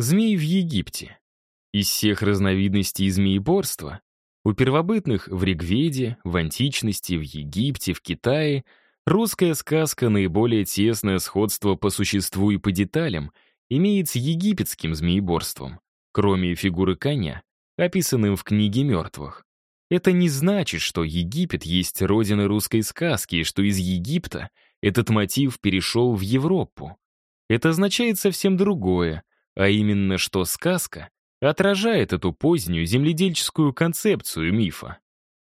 Змей в Египте. Из всех разновидностей змееборства у первобытных в Ригведе, в античности, в Египте, в Китае русская сказка наиболее тесное сходство по существу и по деталям имеет с египетским змееборством, кроме фигуры коня, описанным в книге мертвых. Это не значит, что Египет есть родина русской сказки и что из Египта этот мотив перешел в Европу. Это означает совсем другое, а именно, что сказка отражает эту позднюю земледельческую концепцию мифа.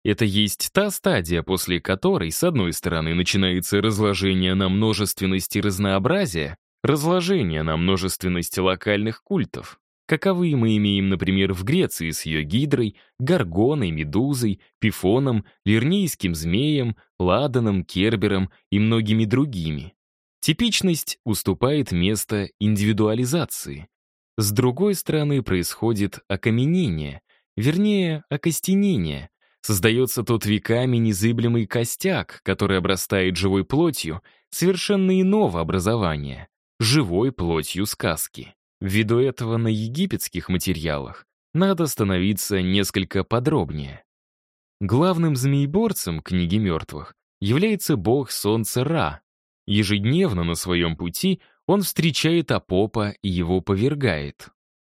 Это есть та стадия, после которой, с одной стороны, начинается разложение на множественность и разнообразие, разложение на множественность локальных культов, каковые мы имеем, например, в Греции с ее гидрой, горгоной, медузой, пифоном, лирнейским змеем, ладаном, кербером и многими другими. Типичность уступает место индивидуализации, с другой стороны происходит окаменение, вернее, окостенение. Создается тот веками незыблемый костяк, который обрастает живой плотью совершенно иного образования, живой плотью сказки. Ввиду этого на египетских материалах надо становиться несколько подробнее. Главным змееборцем книги мертвых является бог солнца Ра. Ежедневно на своем пути он встречает Апопа и его повергает.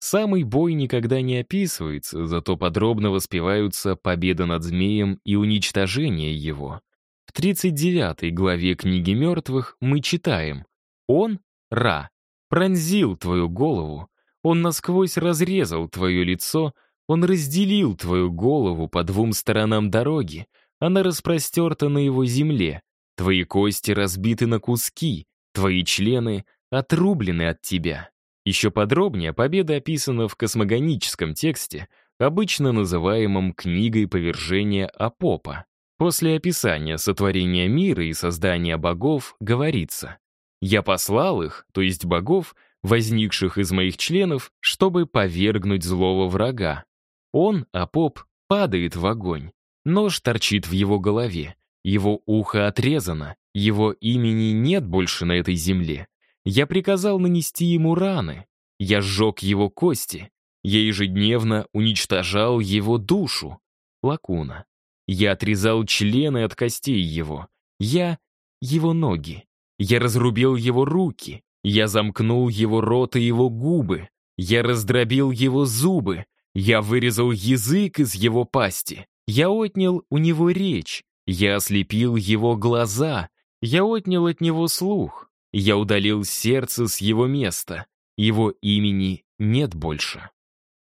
Самый бой никогда не описывается, зато подробно воспеваются победа над змеем и уничтожение его. В 39 главе книги мертвых мы читаем «Он, Ра, пронзил твою голову, он насквозь разрезал твое лицо, он разделил твою голову по двум сторонам дороги, она распростерта на его земле, твои кости разбиты на куски, твои члены отрублены от тебя. Еще подробнее победа описана в космогоническом тексте, обычно называемом «книгой повержения Апопа». После описания сотворения мира и создания богов говорится «Я послал их, то есть богов, возникших из моих членов, чтобы повергнуть злого врага. Он, Апоп, падает в огонь. Нож торчит в его голове, его ухо отрезано, его имени нет больше на этой земле. Я приказал нанести ему раны. Я сжег его кости. Я ежедневно уничтожал его душу. Лакуна. Я отрезал члены от костей его. Я — его ноги. Я разрубил его руки. Я замкнул его рот и его губы. Я раздробил его зубы. Я вырезал язык из его пасти. Я отнял у него речь. Я ослепил его глаза. Я отнял от него слух. Я удалил сердце с его места. Его имени нет больше.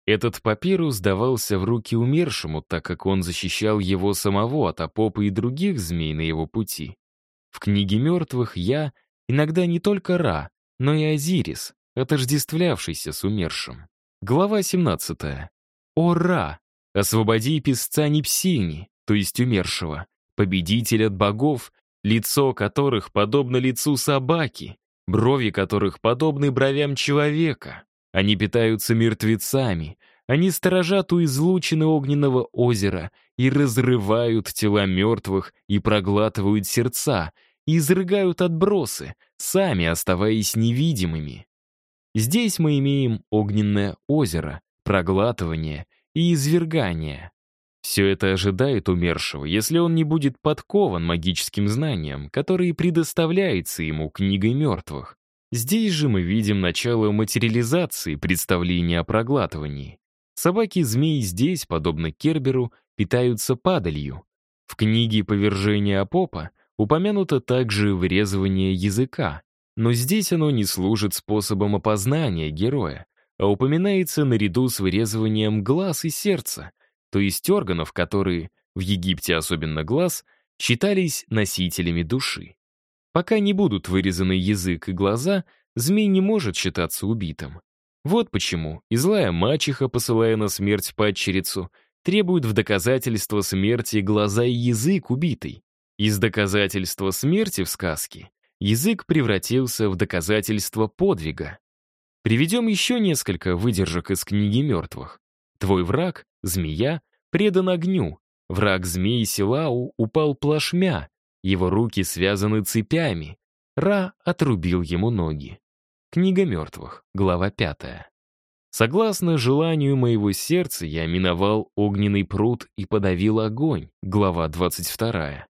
Этот папирус давался в руки умершему, так как он защищал его самого от Апопа и других змей на его пути. В книге мертвых я иногда не только Ра, но и Азирис, отождествлявшийся с умершим. Глава 17. «О, Ра! Освободи песца Непсини, то есть умершего, победитель от богов, лицо которых подобно лицу собаки, брови которых подобны бровям человека. Они питаются мертвецами, они сторожат у излучины огненного озера и разрывают тела мертвых и проглатывают сердца, и изрыгают отбросы, сами оставаясь невидимыми. Здесь мы имеем огненное озеро, проглатывание и извергание. Все это ожидает умершего, если он не будет подкован магическим знанием, которые предоставляется ему книгой мертвых. Здесь же мы видим начало материализации представления о проглатывании. Собаки-змеи здесь, подобно Керберу, питаются падалью. В книге «Повержение Апопа» упомянуто также вырезывание языка, но здесь оно не служит способом опознания героя, а упоминается наряду с вырезыванием глаз и сердца, то есть органов, которые, в Египте особенно глаз, считались носителями души. Пока не будут вырезаны язык и глаза, змей не может считаться убитым. Вот почему и злая мачеха, посылая на смерть падчерицу, требует в доказательство смерти глаза и язык убитой. Из доказательства смерти в сказке язык превратился в доказательство подвига. Приведем еще несколько выдержек из книги мертвых. Твой враг, змея, предан огню. Враг змеи Силау упал плашмя, его руки связаны цепями. Ра отрубил ему ноги. Книга мертвых, глава пятая. Согласно желанию моего сердца, я миновал огненный пруд и подавил огонь. Глава 22.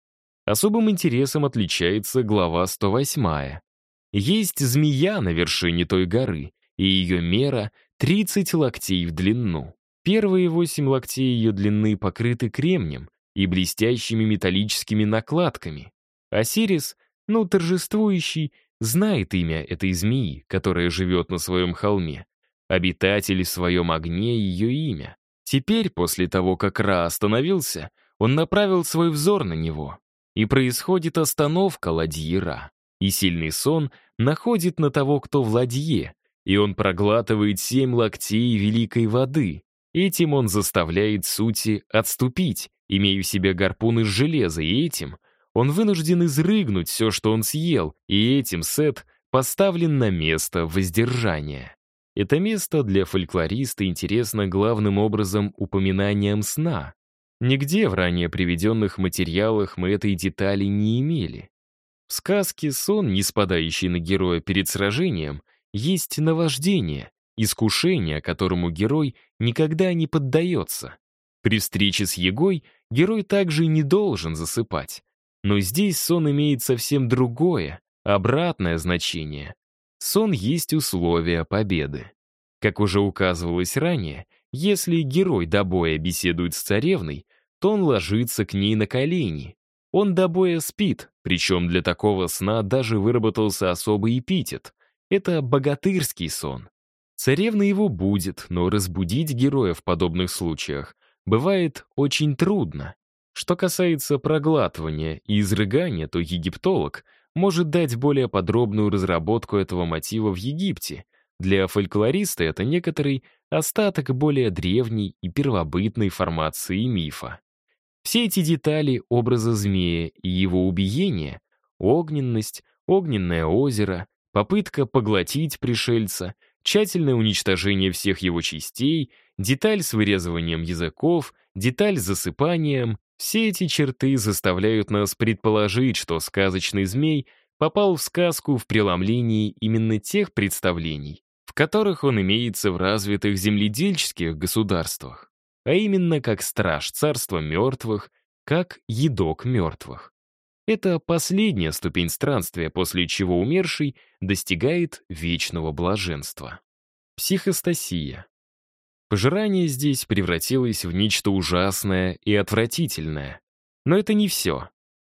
Особым интересом отличается глава 108. Есть змея на вершине той горы, и ее мера — 30 локтей в длину. Первые 8 локтей ее длины покрыты кремнем и блестящими металлическими накладками. Осирис, ну, торжествующий, знает имя этой змеи, которая живет на своем холме. Обитатель в своем огне — ее имя. Теперь, после того, как Ра остановился, он направил свой взор на него и происходит остановка ладьи Ра. И сильный сон находит на того, кто в ладье, и он проглатывает семь локтей великой воды. Этим он заставляет сути отступить, имея в себе гарпун из железа, и этим он вынужден изрыгнуть все, что он съел, и этим Сет поставлен на место воздержания. Это место для фольклориста интересно главным образом упоминанием сна, Нигде в ранее приведенных материалах мы этой детали не имели. В сказке сон, не спадающий на героя перед сражением, есть наваждение, искушение, которому герой никогда не поддается. При встрече с Егой герой также не должен засыпать. Но здесь сон имеет совсем другое, обратное значение. Сон есть условие победы. Как уже указывалось ранее, если герой до боя беседует с царевной, то он ложится к ней на колени. Он до боя спит, причем для такого сна даже выработался особый эпитет. Это богатырский сон. Царевна его будет, но разбудить героя в подобных случаях бывает очень трудно. Что касается проглатывания и изрыгания, то египтолог может дать более подробную разработку этого мотива в Египте. Для фольклориста это некоторый остаток более древней и первобытной формации мифа. Все эти детали образа змея и его убиения — огненность, огненное озеро, попытка поглотить пришельца, тщательное уничтожение всех его частей, деталь с вырезыванием языков, деталь с засыпанием — все эти черты заставляют нас предположить, что сказочный змей попал в сказку в преломлении именно тех представлений, которых он имеется в развитых земледельческих государствах, а именно как страж царства мертвых, как едок мертвых. Это последняя ступень странствия, после чего умерший достигает вечного блаженства. Психостасия. Пожирание здесь превратилось в нечто ужасное и отвратительное. Но это не все.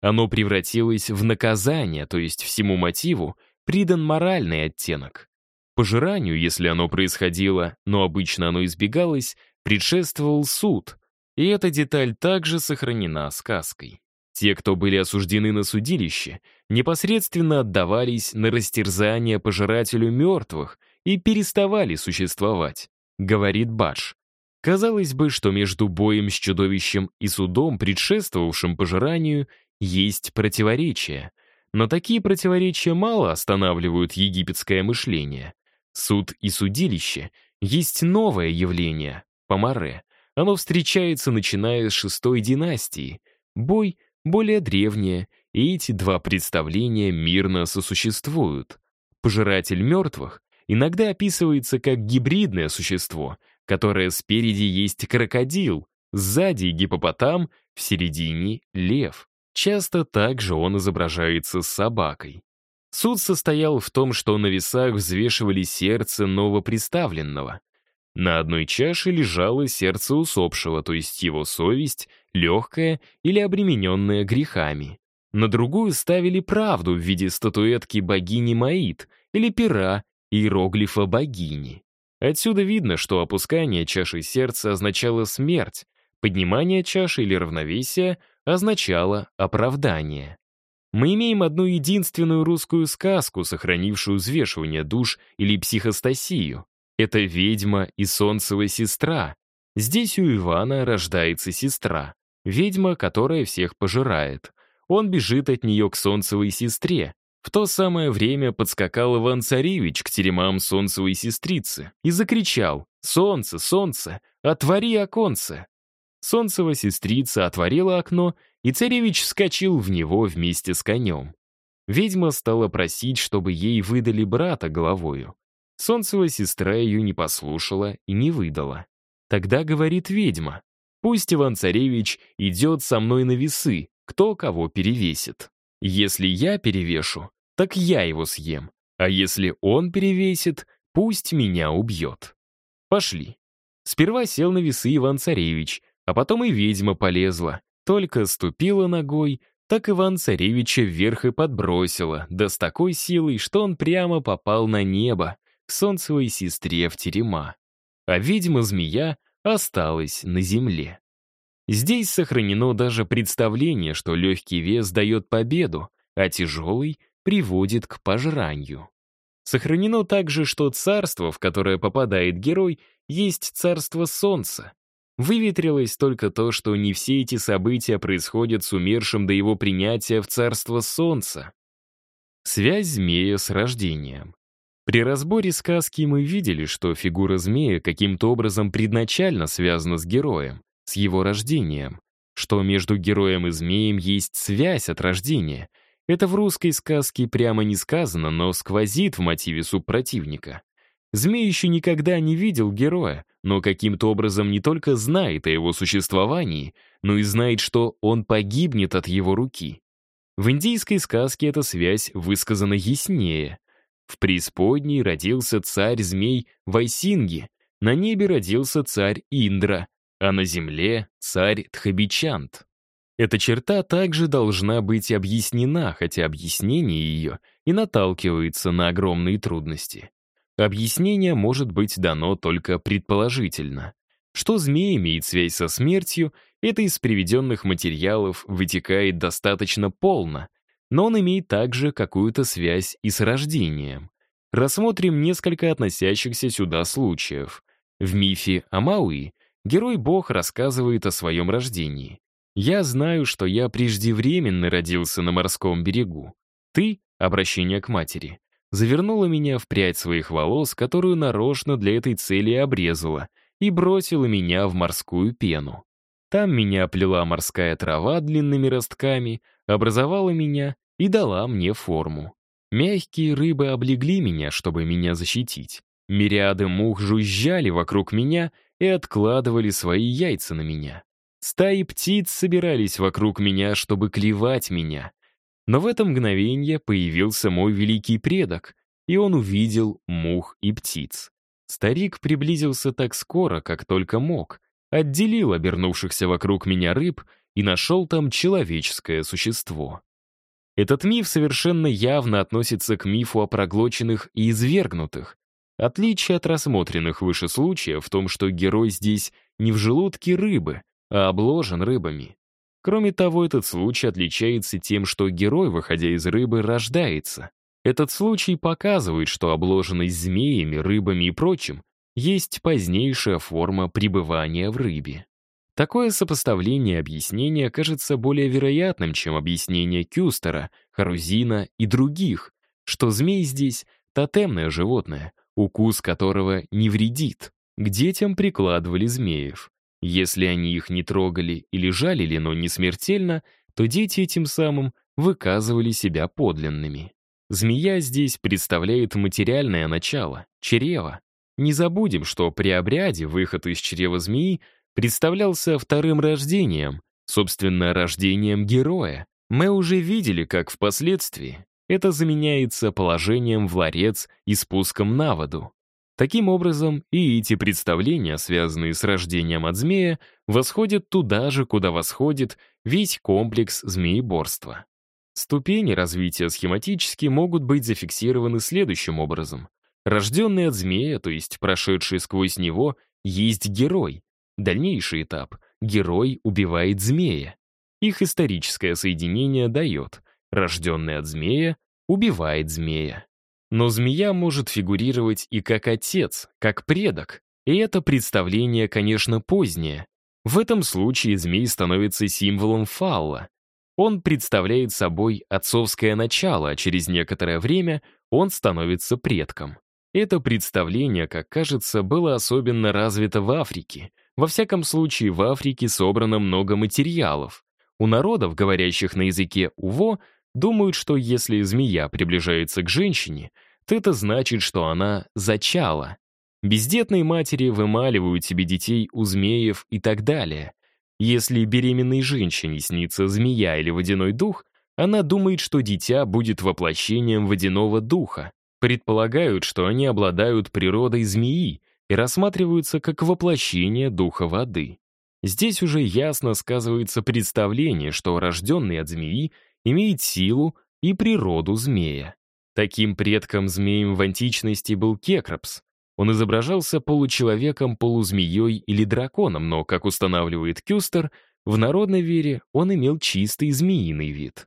Оно превратилось в наказание, то есть всему мотиву придан моральный оттенок. Пожиранию, если оно происходило, но обычно оно избегалось, предшествовал суд, и эта деталь также сохранена сказкой. Те, кто были осуждены на судилище, непосредственно отдавались на растерзание пожирателю мертвых и переставали существовать, говорит Баш. Казалось бы, что между боем с чудовищем и судом, предшествовавшим пожиранию, есть противоречия. Но такие противоречия мало останавливают египетское мышление. Суд и судилище есть новое явление, помаре. Оно встречается, начиная с шестой династии. Бой более древнее, и эти два представления мирно сосуществуют. Пожиратель мертвых иногда описывается как гибридное существо, которое спереди есть крокодил, сзади гипопотам, в середине — лев. Часто также он изображается с собакой. Суд состоял в том, что на весах взвешивали сердце новоприставленного. На одной чаше лежало сердце усопшего, то есть его совесть, легкая или обремененная грехами. На другую ставили правду в виде статуэтки богини Маид или пера иероглифа богини. Отсюда видно, что опускание чаши сердца означало смерть, поднимание чаши или равновесие означало оправдание. Мы имеем одну единственную русскую сказку, сохранившую взвешивание душ или психостасию. Это «Ведьма и солнцевая сестра». Здесь у Ивана рождается сестра, ведьма, которая всех пожирает. Он бежит от нее к солнцевой сестре. В то самое время подскакал Иван-царевич к теремам солнцевой сестрицы и закричал «Солнце, солнце, отвори оконце!» Солнцева сестрица отворила окно и царевич вскочил в него вместе с конем. Ведьма стала просить, чтобы ей выдали брата головою. Солнцева сестра ее не послушала и не выдала. Тогда говорит ведьма, пусть Иван-Царевич идет со мной на весы, кто кого перевесит. Если я перевешу, так я его съем, а если он перевесит, пусть меня убьет. Пошли. Сперва сел на весы Иван-Царевич, а потом и ведьма полезла. Только ступила ногой, так Иван-Царевича вверх и подбросила, да с такой силой, что он прямо попал на небо, к солнцевой сестре в терема. А ведьма-змея осталась на земле. Здесь сохранено даже представление, что легкий вес дает победу, а тяжелый приводит к пожранию. Сохранено также, что царство, в которое попадает герой, есть царство солнца. Выветрилось только то, что не все эти события происходят с умершим до его принятия в царство солнца. Связь змея с рождением. При разборе сказки мы видели, что фигура змея каким-то образом предначально связана с героем, с его рождением, что между героем и змеем есть связь от рождения. Это в русской сказке прямо не сказано, но сквозит в мотиве субпротивника. Змей еще никогда не видел героя, но каким-то образом не только знает о его существовании, но и знает, что он погибнет от его руки. В индийской сказке эта связь высказана яснее. В преисподней родился царь-змей Вайсинги, на небе родился царь Индра, а на земле — царь Тхабичант. Эта черта также должна быть объяснена, хотя объяснение ее и наталкивается на огромные трудности. Объяснение может быть дано только предположительно. Что змей имеет связь со смертью, это из приведенных материалов вытекает достаточно полно, но он имеет также какую-то связь и с рождением. Рассмотрим несколько относящихся сюда случаев. В мифе о Мауи герой-бог рассказывает о своем рождении. «Я знаю, что я преждевременно родился на морском берегу. Ты, обращение к матери, завернула меня в прядь своих волос, которую нарочно для этой цели обрезала, и бросила меня в морскую пену. Там меня оплела морская трава длинными ростками, образовала меня и дала мне форму. Мягкие рыбы облегли меня, чтобы меня защитить. Мириады мух жужжали вокруг меня и откладывали свои яйца на меня. Стаи птиц собирались вокруг меня, чтобы клевать меня. Но в это мгновение появился мой великий предок, и он увидел мух и птиц. Старик приблизился так скоро, как только мог, отделил обернувшихся вокруг меня рыб и нашел там человеческое существо. Этот миф совершенно явно относится к мифу о проглоченных и извергнутых. Отличие от рассмотренных выше случаев в том, что герой здесь не в желудке рыбы, а обложен рыбами. Кроме того, этот случай отличается тем, что герой, выходя из рыбы, рождается. Этот случай показывает, что обложенность змеями, рыбами и прочим есть позднейшая форма пребывания в рыбе. Такое сопоставление объяснения кажется более вероятным, чем объяснение Кюстера, Харузина и других, что змей здесь — тотемное животное, укус которого не вредит. К детям прикладывали змеев. Если они их не трогали или жалили, но не смертельно, то дети этим самым выказывали себя подлинными. Змея здесь представляет материальное начало, чрево. Не забудем, что при обряде выход из чрева змеи представлялся вторым рождением, собственно, рождением героя. Мы уже видели, как впоследствии это заменяется положением в ларец и спуском на воду. Таким образом, и эти представления, связанные с рождением от змея, восходят туда же, куда восходит весь комплекс змееборства. Ступени развития схематически могут быть зафиксированы следующим образом. Рожденный от змея, то есть прошедший сквозь него, есть герой, Дальнейший этап — герой убивает змея. Их историческое соединение дает рожденный от змея убивает змея. Но змея может фигурировать и как отец, как предок, и это представление, конечно, позднее. В этом случае змей становится символом фалла. Он представляет собой отцовское начало, а через некоторое время он становится предком. Это представление, как кажется, было особенно развито в Африке, во всяком случае, в Африке собрано много материалов. У народов, говорящих на языке уво, думают, что если змея приближается к женщине, то это значит, что она зачала. Бездетные матери вымаливают себе детей у змеев и так далее. Если беременной женщине снится змея или водяной дух, она думает, что дитя будет воплощением водяного духа. Предполагают, что они обладают природой змеи и рассматриваются как воплощение духа воды. Здесь уже ясно сказывается представление, что рожденный от змеи имеет силу и природу змея. Таким предком-змеем в античности был Кекропс. Он изображался получеловеком-полузмеей или драконом, но, как устанавливает Кюстер, в народной вере он имел чистый змеиный вид.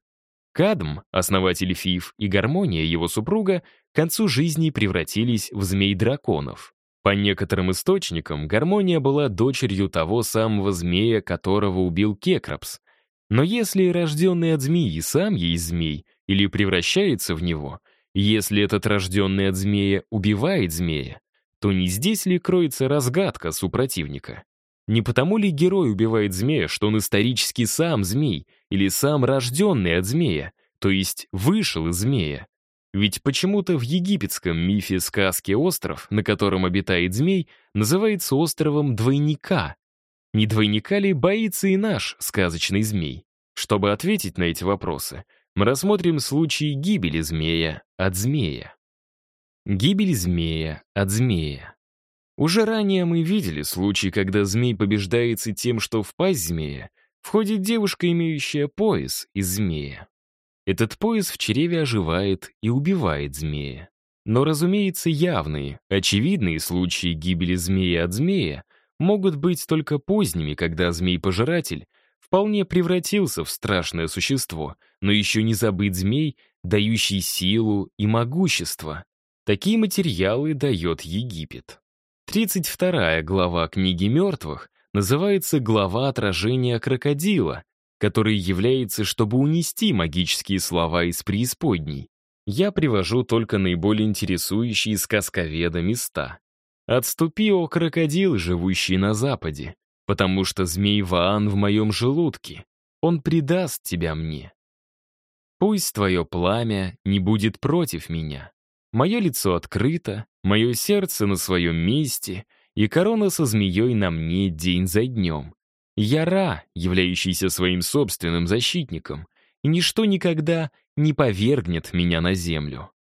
Кадм, основатель Фиф и Гармония, его супруга, к концу жизни превратились в змей-драконов. По некоторым источникам, Гармония была дочерью того самого змея, которого убил Кекрапс. Но если рожденный от змеи сам есть змей или превращается в него, если этот рожденный от змея убивает змея, то не здесь ли кроется разгадка супротивника? Не потому ли герой убивает змея, что он исторически сам змей, или сам рожденный от змея, то есть вышел из змея? Ведь почему-то в египетском мифе сказки остров, на котором обитает змей, называется островом двойника. Не двойника ли боится и наш сказочный змей? Чтобы ответить на эти вопросы, мы рассмотрим случай гибели змея от змея. Гибель змея от змея. Уже ранее мы видели случай, когда змей побеждается тем, что в пасть змея входит девушка, имеющая пояс из змея. Этот пояс в чреве оживает и убивает змея. Но, разумеется, явные, очевидные случаи гибели змея от змея могут быть только поздними, когда змей-пожиратель вполне превратился в страшное существо, но еще не забыть змей, дающий силу и могущество. Такие материалы дает Египет. 32 глава книги мертвых называется «Глава отражения крокодила», который является, чтобы унести магические слова из преисподней. Я привожу только наиболее интересующие сказковеда места. «Отступи, о крокодил, живущий на западе, потому что змей Ваан в моем желудке, он предаст тебя мне. Пусть твое пламя не будет против меня. Мое лицо открыто, мое сердце на своем месте, и корона со змеей на мне день за днем. Я Ра, являющийся своим собственным защитником, и ничто никогда не повергнет меня на землю.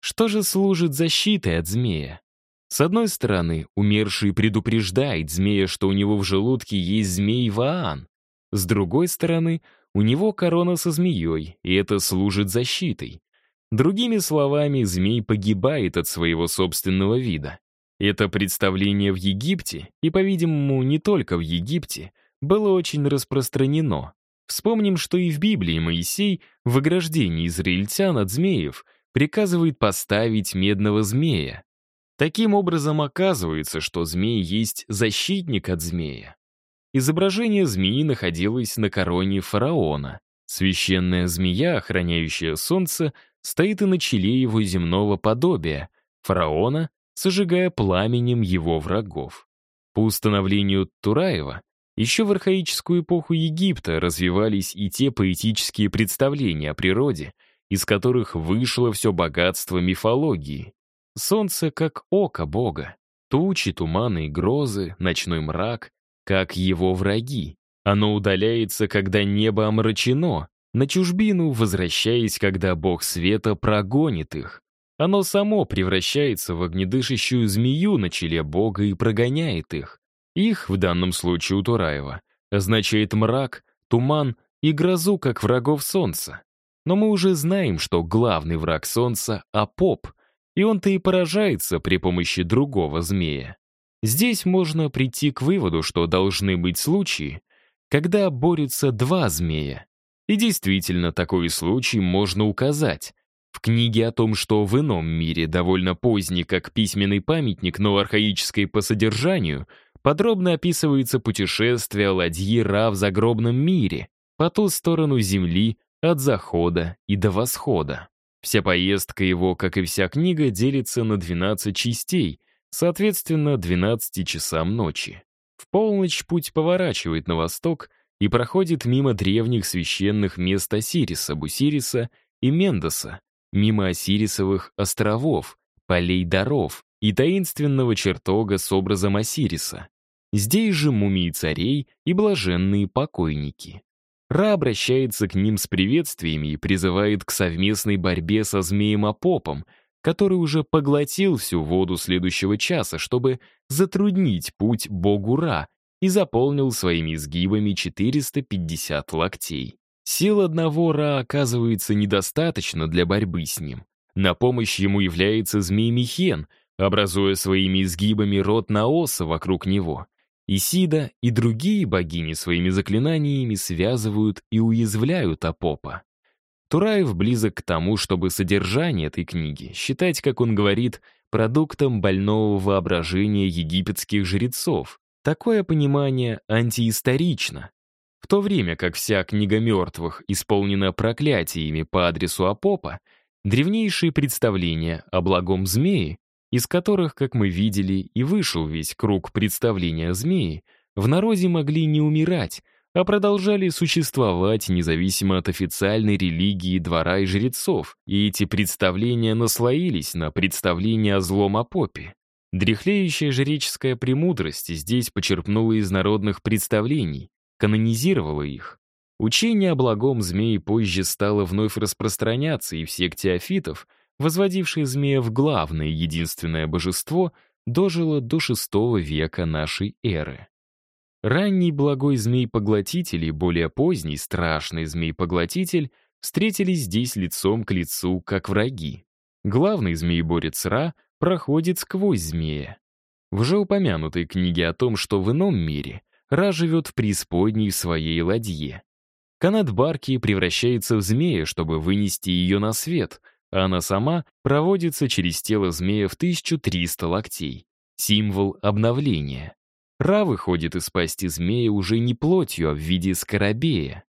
Что же служит защитой от змея? С одной стороны, умерший предупреждает змея, что у него в желудке есть змей Ваан. С другой стороны, у него корона со змеей, и это служит защитой. Другими словами, змей погибает от своего собственного вида. Это представление в Египте, и, по-видимому, не только в Египте, было очень распространено. Вспомним, что и в Библии Моисей в ограждении израильтян от змеев приказывает поставить медного змея. Таким образом, оказывается, что змей есть защитник от змея. Изображение змеи находилось на короне фараона. Священная змея, охраняющая солнце, стоит и на челе его земного подобия, фараона, сожигая пламенем его врагов. По установлению Тураева, еще в архаическую эпоху Египта развивались и те поэтические представления о природе, из которых вышло все богатство мифологии. Солнце как око Бога, тучи, туманы и грозы, ночной мрак, как его враги. Оно удаляется, когда небо омрачено, на чужбину возвращаясь, когда бог света прогонит их. Оно само превращается в огнедышащую змею на челе бога и прогоняет их. Их, в данном случае у Тураева, означает мрак, туман и грозу, как врагов солнца. Но мы уже знаем, что главный враг солнца — Апоп, и он-то и поражается при помощи другого змея. Здесь можно прийти к выводу, что должны быть случаи, когда борются два змея, и действительно, такой случай можно указать. В книге о том, что в ином мире, довольно поздний как письменный памятник, но архаической по содержанию, подробно описывается путешествие ладьи Ра в загробном мире, по ту сторону Земли, от захода и до восхода. Вся поездка его, как и вся книга, делится на 12 частей, соответственно, 12 часам ночи. В полночь путь поворачивает на восток, и проходит мимо древних священных мест Осириса, Бусириса и Мендоса, мимо Осирисовых островов, полей даров и таинственного чертога с образом Осириса. Здесь же мумии царей и блаженные покойники. Ра обращается к ним с приветствиями и призывает к совместной борьбе со змеем Апопом, который уже поглотил всю воду следующего часа, чтобы затруднить путь богу Ра и заполнил своими изгибами 450 локтей. Сил одного Ра оказывается недостаточно для борьбы с ним. На помощь ему является змей Михен, образуя своими изгибами рот Наоса вокруг него. Исида и другие богини своими заклинаниями связывают и уязвляют Апопа. Тураев близок к тому, чтобы содержание этой книги считать, как он говорит, продуктом больного воображения египетских жрецов. Такое понимание антиисторично. В то время как вся книга мертвых исполнена проклятиями по адресу Апопа, древнейшие представления о благом змее из которых, как мы видели, и вышел весь круг представления змеи, в народе могли не умирать, а продолжали существовать независимо от официальной религии двора и жрецов, и эти представления наслоились на представление о злом Апопе. Дряхлеющая жреческая премудрость здесь почерпнула из народных представлений, канонизировала их. Учение о благом змее позже стало вновь распространяться и в секте афитов — возводивший змея в главное единственное божество, дожило до VI века нашей эры. Ранний благой змей-поглотитель и более поздний страшный змей-поглотитель встретились здесь лицом к лицу, как враги. Главный змееборец Ра проходит сквозь змея. В уже упомянутой книге о том, что в ином мире Ра живет в преисподней своей ладье. Канат барки превращается в змея, чтобы вынести ее на свет, она сама проводится через тело змея в 1300 локтей. Символ обновления. Ра выходит из пасти змея уже не плотью, а в виде скоробея.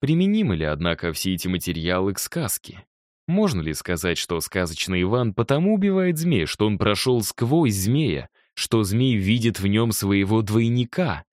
Применимы ли, однако, все эти материалы к сказке? Можно ли сказать, что сказочный Иван потому убивает змея, что он прошел сквозь змея, что змей видит в нем своего двойника?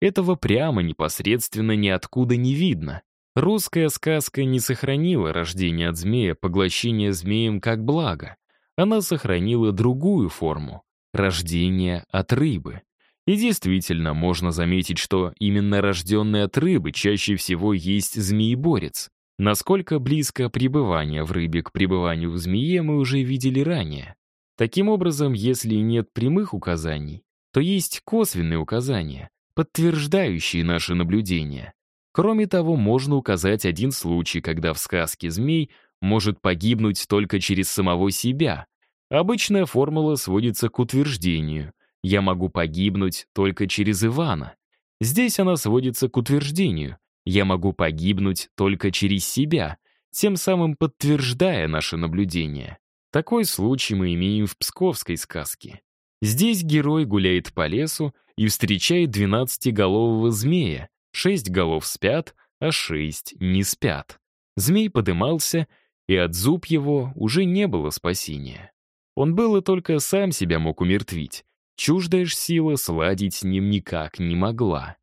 Этого прямо, непосредственно ниоткуда не видно. Русская сказка не сохранила рождение от змея, поглощение змеем как благо. Она сохранила другую форму — рождение от рыбы. И действительно, можно заметить, что именно рожденный от рыбы чаще всего есть змееборец. Насколько близко пребывание в рыбе к пребыванию в змее мы уже видели ранее. Таким образом, если нет прямых указаний, то есть косвенные указания, подтверждающие наши наблюдения. Кроме того, можно указать один случай, когда в сказке змей может погибнуть только через самого себя. Обычная формула сводится к утверждению «я могу погибнуть только через Ивана». Здесь она сводится к утверждению «я могу погибнуть только через себя», тем самым подтверждая наше наблюдение. Такой случай мы имеем в псковской сказке. Здесь герой гуляет по лесу и встречает двенадцатиголового змея, Шесть голов спят, а шесть не спят. Змей подымался, и от зуб его уже не было спасения. Он был и только сам себя мог умертвить. Чуждая ж сила сладить с ним никак не могла.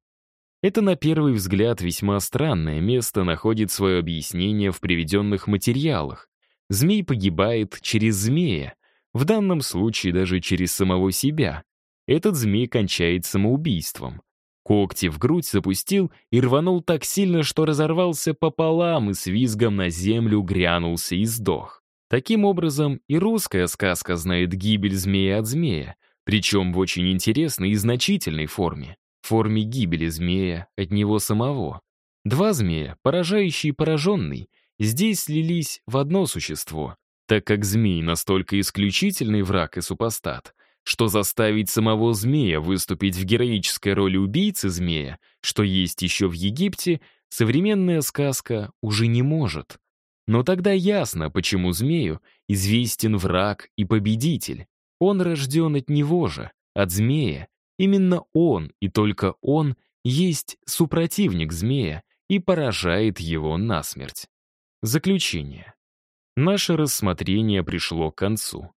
Это, на первый взгляд, весьма странное место находит свое объяснение в приведенных материалах. Змей погибает через змея, в данном случае даже через самого себя. Этот змей кончает самоубийством. Когти в грудь запустил и рванул так сильно, что разорвался пополам и с визгом на землю грянулся и сдох. Таким образом, и русская сказка знает гибель змея от змея, причем в очень интересной и значительной форме. Форме гибели змея от него самого. Два змея, поражающий и пораженный, здесь слились в одно существо, так как змей настолько исключительный враг и супостат, что заставить самого змея выступить в героической роли убийцы змея, что есть еще в Египте, современная сказка уже не может. Но тогда ясно, почему змею известен враг и победитель. Он рожден от него же, от змея. Именно он, и только он, есть супротивник змея и поражает его насмерть. Заключение. Наше рассмотрение пришло к концу.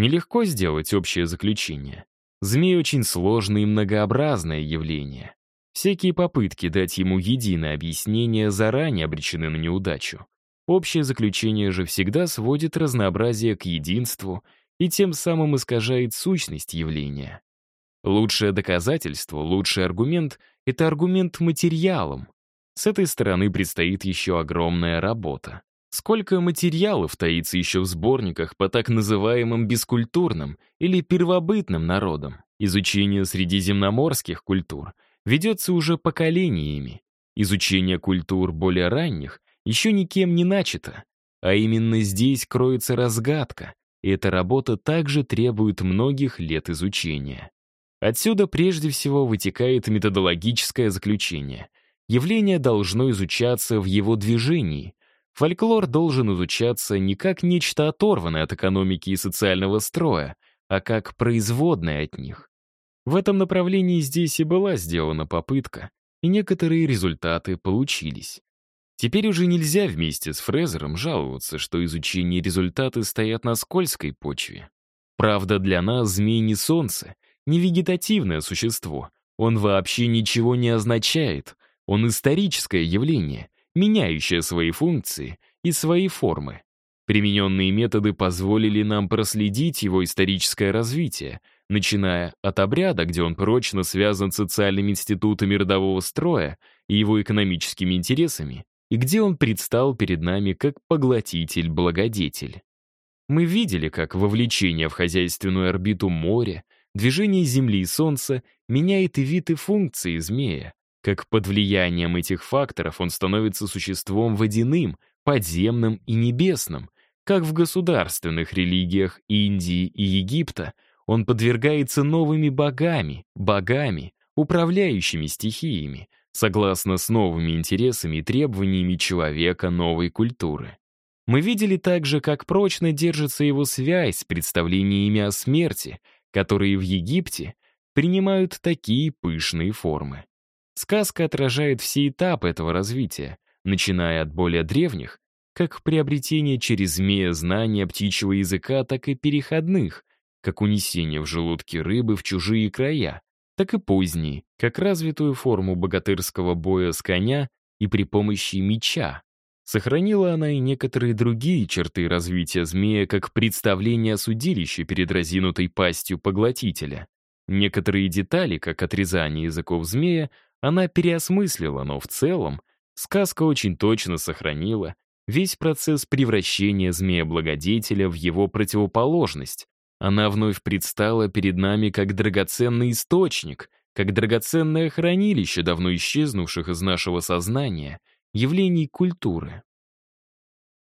Нелегко сделать общее заключение. Змей очень сложное и многообразное явление. Всякие попытки дать ему единое объяснение заранее обречены на неудачу. Общее заключение же всегда сводит разнообразие к единству и тем самым искажает сущность явления. Лучшее доказательство, лучший аргумент — это аргумент материалом. С этой стороны предстоит еще огромная работа. Сколько материалов таится еще в сборниках по так называемым бескультурным или первобытным народам? Изучение средиземноморских культур ведется уже поколениями. Изучение культур более ранних еще никем не начато. А именно здесь кроется разгадка, и эта работа также требует многих лет изучения. Отсюда прежде всего вытекает методологическое заключение. Явление должно изучаться в его движении. Фольклор должен изучаться не как нечто оторванное от экономики и социального строя, а как производное от них. В этом направлении здесь и была сделана попытка, и некоторые результаты получились. Теперь уже нельзя вместе с Фрезером жаловаться, что изучение результаты стоят на скользкой почве. Правда, для нас змей не солнце, не вегетативное существо. Он вообще ничего не означает. Он историческое явление, меняющее свои функции и свои формы. Примененные методы позволили нам проследить его историческое развитие, начиная от обряда, где он прочно связан с социальными институтами родового строя и его экономическими интересами, и где он предстал перед нами как поглотитель-благодетель. Мы видели, как вовлечение в хозяйственную орбиту моря, движение Земли и Солнца меняет и вид, и функции змея, как под влиянием этих факторов он становится существом водяным, подземным и небесным, как в государственных религиях Индии и Египта он подвергается новыми богами, богами, управляющими стихиями, согласно с новыми интересами и требованиями человека новой культуры. Мы видели также, как прочно держится его связь с представлениями о смерти, которые в Египте принимают такие пышные формы. Сказка отражает все этапы этого развития, начиная от более древних, как приобретение через змея знания птичьего языка, так и переходных, как унесение в желудке рыбы в чужие края, так и поздние, как развитую форму богатырского боя с коня и при помощи меча. Сохранила она и некоторые другие черты развития змея, как представление о судилище перед разинутой пастью поглотителя. Некоторые детали, как отрезание языков змея, она переосмыслила, но в целом сказка очень точно сохранила весь процесс превращения змея-благодетеля в его противоположность, она вновь предстала перед нами как драгоценный источник, как драгоценное хранилище давно исчезнувших из нашего сознания явлений культуры.